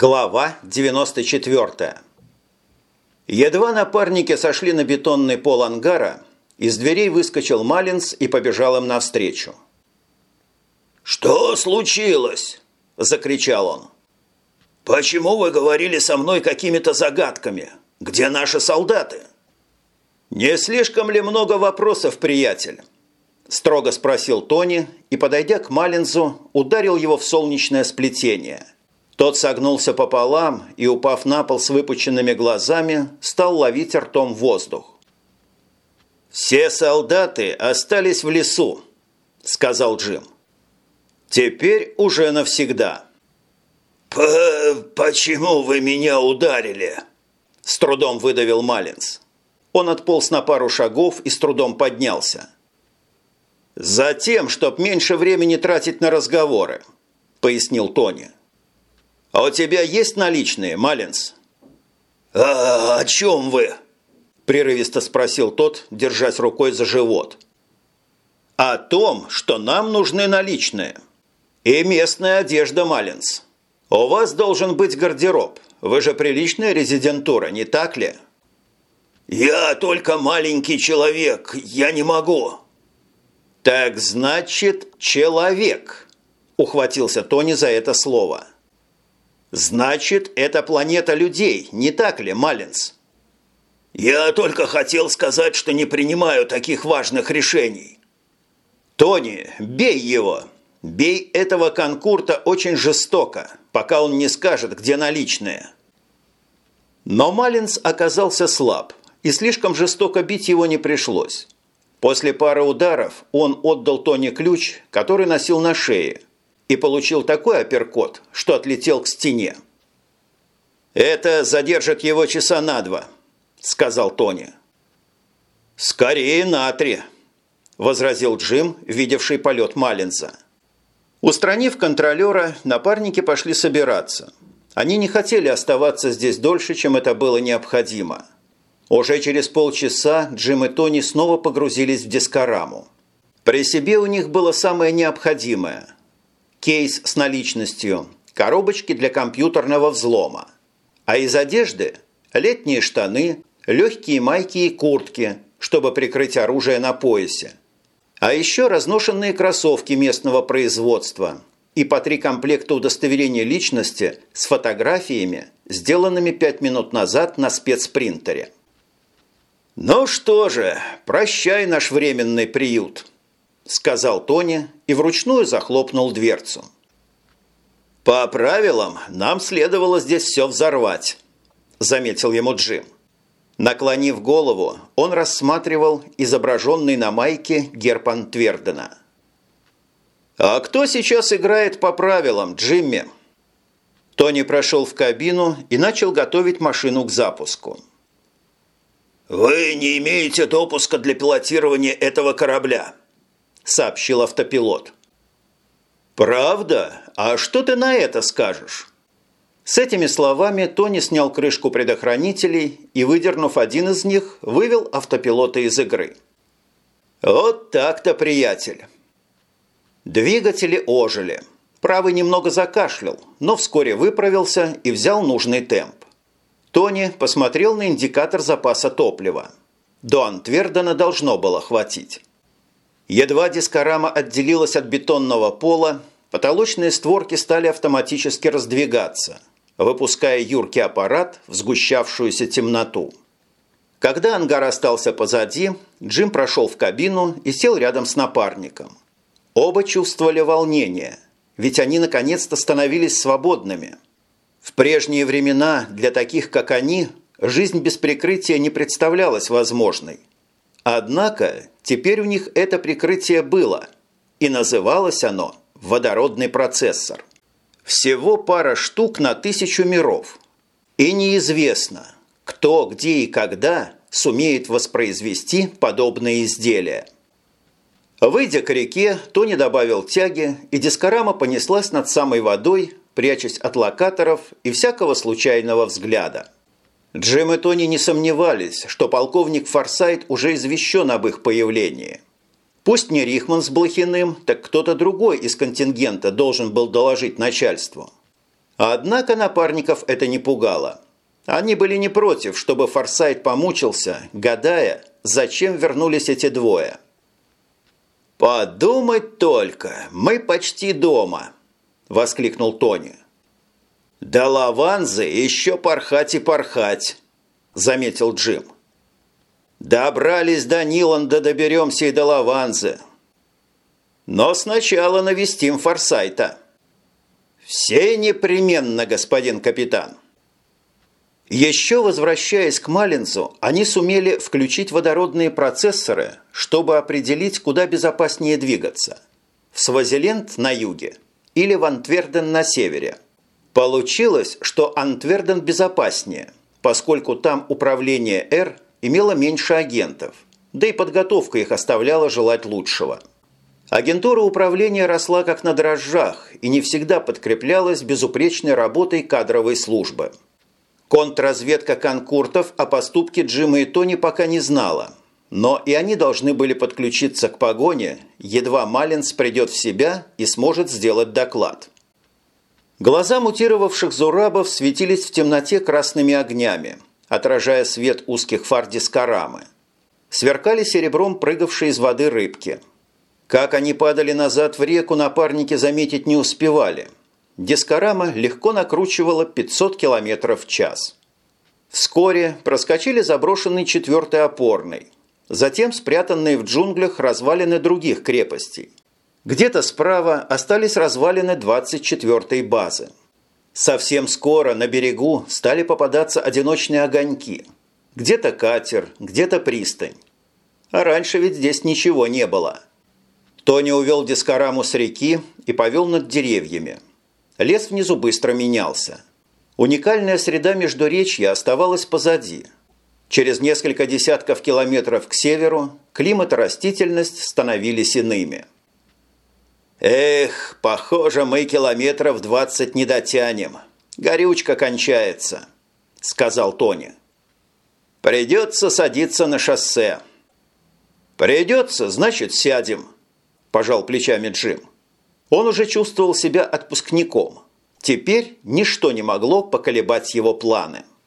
Глава 94. Едва напарники сошли на бетонный пол ангара, из дверей выскочил Малинс и побежал им навстречу. «Что случилось?» – закричал он. «Почему вы говорили со мной какими-то загадками? Где наши солдаты?» «Не слишком ли много вопросов, приятель?» – строго спросил Тони и, подойдя к Малинзу, ударил его в солнечное сплетение – тот согнулся пополам и, упав на пол с выпученными глазами, стал ловить ртом воздух. «Все солдаты остались в лесу», – сказал Джим. «Теперь уже навсегда». П «Почему вы меня ударили?» – с трудом выдавил Малинс. Он отполз на пару шагов и с трудом поднялся. «Затем, чтоб меньше времени тратить на разговоры», – пояснил Тони. «А у тебя есть наличные, Малинс?» «А о чем вы?» – прерывисто спросил тот, держась рукой за живот. «О том, что нам нужны наличные. И местная одежда, Малинс. У вас должен быть гардероб. Вы же приличная резидентура, не так ли?» «Я только маленький человек, я не могу». «Так значит, человек», – ухватился Тони за это слово. «Значит, это планета людей, не так ли, Маллинс?» «Я только хотел сказать, что не принимаю таких важных решений». «Тони, бей его! Бей этого конкурта очень жестоко, пока он не скажет, где наличные». Но Маллинс оказался слаб, и слишком жестоко бить его не пришлось. После пары ударов он отдал Тони ключ, который носил на шее – и получил такой апперкот, что отлетел к стене. «Это задержит его часа на два», – сказал Тони. «Скорее на три», – возразил Джим, видевший полет Маллинза. Устранив контролера, напарники пошли собираться. Они не хотели оставаться здесь дольше, чем это было необходимо. Уже через полчаса Джим и Тони снова погрузились в дискораму. При себе у них было самое необходимое – кейс с наличностью, коробочки для компьютерного взлома. А из одежды – летние штаны, легкие майки и куртки, чтобы прикрыть оружие на поясе. А еще разношенные кроссовки местного производства и по три комплекта удостоверения личности с фотографиями, сделанными пять минут назад на спецпринтере. «Ну что же, прощай наш временный приют», сказал Тони и вручную захлопнул дверцу. «По правилам, нам следовало здесь все взорвать», – заметил ему Джим. Наклонив голову, он рассматривал изображенный на майке герб Антвердена. «А кто сейчас играет по правилам, Джимми?» Тони прошел в кабину и начал готовить машину к запуску. «Вы не имеете допуска для пилотирования этого корабля», сообщил автопилот. «Правда? А что ты на это скажешь?» С этими словами Тони снял крышку предохранителей и, выдернув один из них, вывел автопилота из игры. «Вот так-то, приятель!» Двигатели ожили. Правый немного закашлял, но вскоре выправился и взял нужный темп. Тони посмотрел на индикатор запаса топлива. До Антвердена должно было хватить. Едва дискорама отделилась от бетонного пола, потолочные створки стали автоматически раздвигаться, выпуская юркий аппарат в сгущавшуюся темноту. Когда ангар остался позади, Джим прошел в кабину и сел рядом с напарником. Оба чувствовали волнение, ведь они наконец-то становились свободными. В прежние времена для таких, как они, жизнь без прикрытия не представлялась возможной. Однако теперь у них это прикрытие было, и называлось оно «водородный процессор». Всего пара штук на тысячу миров. И неизвестно, кто, где и когда сумеет воспроизвести подобные изделия. Выйдя к реке, Тони добавил тяги, и дискорама понеслась над самой водой, прячась от локаторов и всякого случайного взгляда. Джим и Тони не сомневались, что полковник Форсайт уже извещен об их появлении. Пусть не Рихман с Блохиным, так кто-то другой из контингента должен был доложить начальству. Однако напарников это не пугало. Они были не против, чтобы Форсайт помучился, гадая, зачем вернулись эти двое. «Подумать только, мы почти дома!» – воскликнул Тони. «До лаванзы еще порхать и порхать», – заметил Джим. «Добрались до Ниланда, доберемся и до лаванзы. Но сначала навестим Форсайта». «Все непременно, господин капитан». Еще возвращаясь к Малинзу, они сумели включить водородные процессоры, чтобы определить, куда безопаснее двигаться – в Свазиленд на юге или в Антверден на севере. Получилось, что Антверден безопаснее, поскольку там управление «Р» имело меньше агентов, да и подготовка их оставляла желать лучшего. Агентура управления росла как на дрожжах и не всегда подкреплялась безупречной работой кадровой службы – Контрразведка конкуртов о поступке Джима и Тони пока не знала, но и они должны были подключиться к погоне, едва Малинс придет в себя и сможет сделать доклад. Глаза мутировавших зурабов светились в темноте красными огнями, отражая свет узких фар дискорамы. Сверкали серебром прыгавшие из воды рыбки. Как они падали назад в реку, напарники заметить не успевали – Дискорама легко накручивала 500 км в час. Вскоре проскочили заброшенный четвертый опорный, затем спрятанные в джунглях развалины других крепостей. Где-то справа остались развалины 24-й базы. Совсем скоро на берегу стали попадаться одиночные огоньки. Где-то катер, где-то пристань. А раньше ведь здесь ничего не было. Тони увел дискораму с реки и повел над деревьями – Лес внизу быстро менялся. Уникальная среда Междуречья оставалась позади. Через несколько десятков километров к северу климат и растительность становились иными. «Эх, похоже, мы километров двадцать не дотянем. Горючка кончается», – сказал Тони. «Придется садиться на шоссе». «Придется, значит, сядем», – пожал плечами Джим. Он уже чувствовал себя отпускником. Теперь ничто не могло поколебать его планы –